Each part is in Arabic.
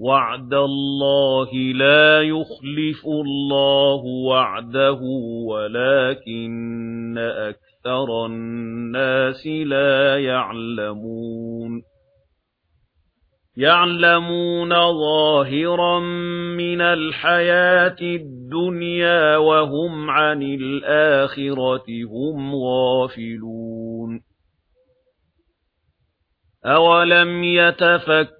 وَعْدَ اللَّهِ لَا يُخْلِفُ اللَّهُ وَعْدَهُ وَلَكِنَّ أَكْثَرَ النَّاسِ لَا يَعْلَمُونَ. يَعْلَمُونَ ظَاهِرًا مِنَ الْحَيَاةِ الدُّنْيَا وَهُمْ عَنِ الْآخِرَةِ هُمْ غَافِلُونَ. أَوَلَمْ يَتَفَكَّرُوا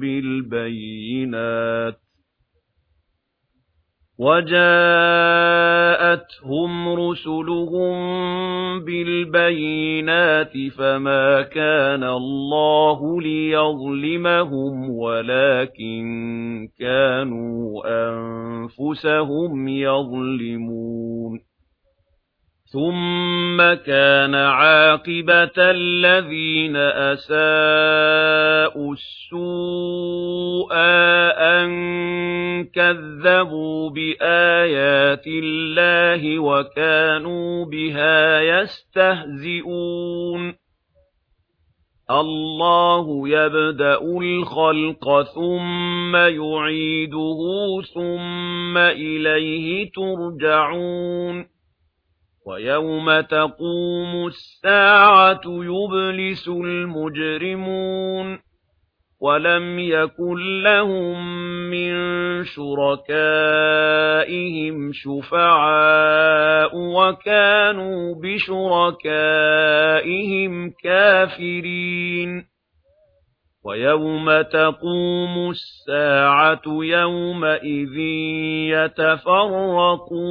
بِالْبَيِّنَاتِ وَجَاءَتْهُمْ رُسُلُهُم بِالْبَيِّنَاتِ فَمَا كَانَ اللَّهُ لِيَظْلِمَهُمْ وَلَكِن كَانُوا أَنفُسَهُمْ يَظْلِمُونَ ثُمَّ كَانَ عَاقِبَةَ الَّذِينَ أَسَاءُوا السُّوءَ أَن كَذَّبُوا بِآيَاتِ اللَّهِ وَكَانُوا بِهَا يَسْتَهْزِئُونَ اللَّهُ يَبْدَأُ الْخَلْقَ ثُمَّ يُعِيدُهُ ثُمَّ إِلَيْهِ تُرْجَعُونَ وَيَوْمَ تَقُومُ السَّاعَةُ يُبْلِسُ الْمُجْرِمُونَ وَلَمْ يَكُنْ لَهُم مِّن شُرَكَائِهِمْ شُفَعَاءُ وَكَانُوا بِشُرَكَائِهِمْ كَافِرِينَ وَيَوْمَ تَقُومُ السَّاعَةُ يَوْمَئِذٍ يَتَفَرَّقُونَ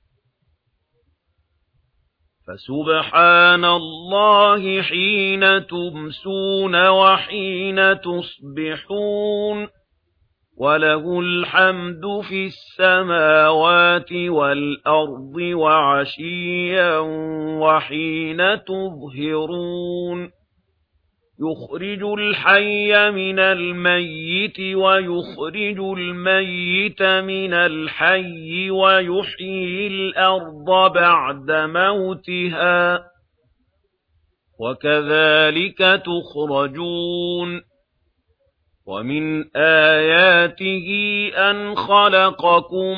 فَسُبْحَانَ اللَّهِ حِينَ تُمْسُونَ وَحِينَ تُصْبِحُونَ وَلَهُ الْحَمْدُ فِي السَّمَاوَاتِ وَالْأَرْضِ وَعَشِيًّا وَحِينَ تُظْهِرُونَ يُخْرِجُ الْحَيَّ مِنَ الْمَيِّتِ وَيُخْرِجُ الْمَيِّتَ مِنَ الْحَيِّ وَيُحْيِي الْأَرْضَ بَعْدَ مَوْتِهَا وَكَذَلِكَ تُخْرَجُونَ وَمِنْ آيَاتِهِ أَنْ خَلَقَكُم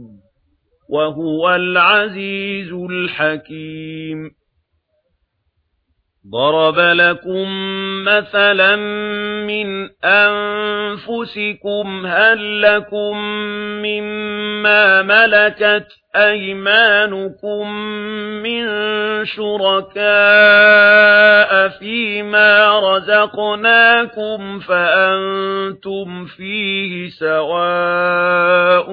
وَهُوَ الْعَزِيزُ الْحَكِيمُ. ضَرَبَ لَكُم مَّثَلًا مِّنْ أَنفُسِكُمْ هَل لَّكُم مِّمَّا مَلَكَتْ أَيْمَانُكُم مِّن شُرَكَاءَ فِيمَا رَزَقْنَاكُمْ فَأَنتُمْ فِيهِ سَوَاءٌ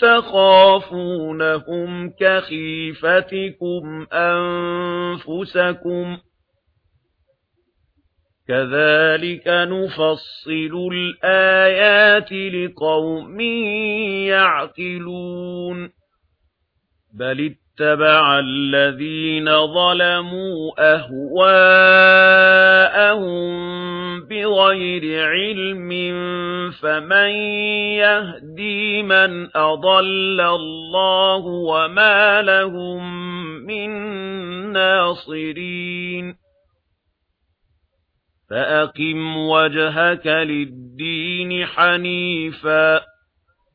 تخافونهم كخيفتكم أنفسكم كذلك نفصل الآيات لقوم يعقلون بل اتَّبَعَ الَّذِينَ ظَلَمُوا أَهْوَاءَهُم بِغَيْرِ عِلْمٍ فَمَن يَهْدِي مَن أَضَلَّ اللَّهُ وَمَا لَهُم مِّن نَّاصِرِينَ. فَأَقِمْ وَجْهَكَ لِلدِّينِ حَنِيفًا.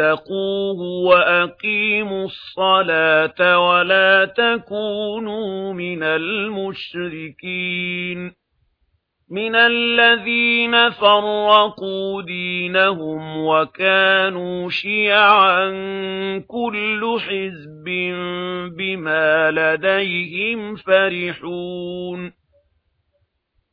اتقوه وأقيموا الصلاة ولا تكونوا من المشركين من الذين فرقوا دينهم وكانوا شيعا كل حزب بما لديهم فرحون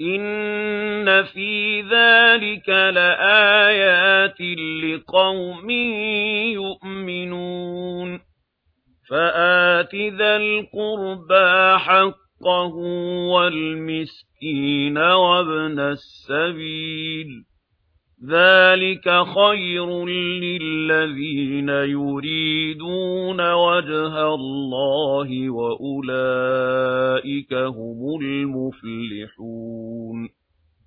إِنَّ فِي ذَلِكَ لَآيَاتٍ لِقَوْمٍ يُؤْمِنُونَ فَآتِ ذَا الْقُرْبَى حَقَّهُ وَالْمِسْكِينَ وَابْنَ السَّبِيلِ ذَلِكَ خَيْرٌ لِّلَّذِينَ يُرِيدُونَ وَجْهَ اللَّهِ وَأُولَٰئِكَ هُمُ الْمُفْلِحُونَ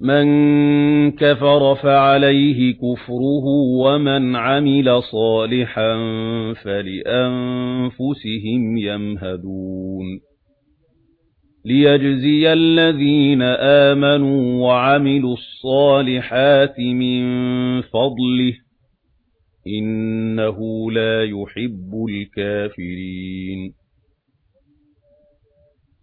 مَنْ كَفَرَ فَعَلَيْهِ كُفْرُهُ وَمَنْ عَمِلَ صَالِحًا فَلِأَنْفُسِهِمْ يَمْهَدُونَ. لِيَجْزِيَ الَّذِينَ آمَنُوا وَعَمِلُوا الصَّالِحَاتِ مِنْ فَضْلِهِ. إِنَّهُ لَا يُحِبُّ الْكَافِرِينَ.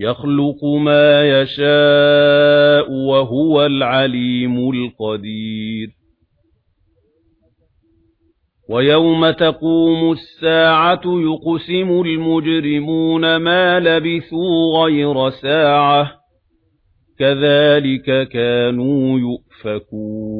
يَخْلُقُ مَا يَشَاءُ وَهُوَ الْعَلِيمُ الْقَدِيرُ. وَيَوْمَ تَقُومُ السَّاعَةُ يُقْسِمُ الْمُجْرِمُونَ مَا لَبِثُوا غَيْرَ سَاعَةٍ كَذَلِكَ كَانُوا يُؤْفَكُونَ.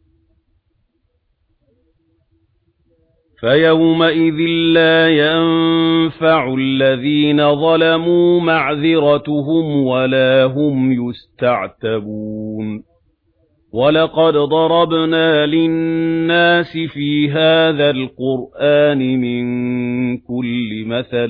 فَيَوْمَئِذٍ لَّا يَنفَعُ الَّذِينَ ظَلَمُوا مَعْذِرَتُهُمْ وَلَا هُمْ يُسْتَعْتَبُونَ وَلَقَدْ ضَرَبْنَا لِلنَّاسِ فِي هَذَا الْقُرْآنِ مِن كُلِّ مَثَلٍ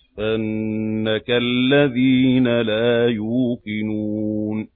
أَنَّكَ الَّذِينَ لَا يُوقِنُونَ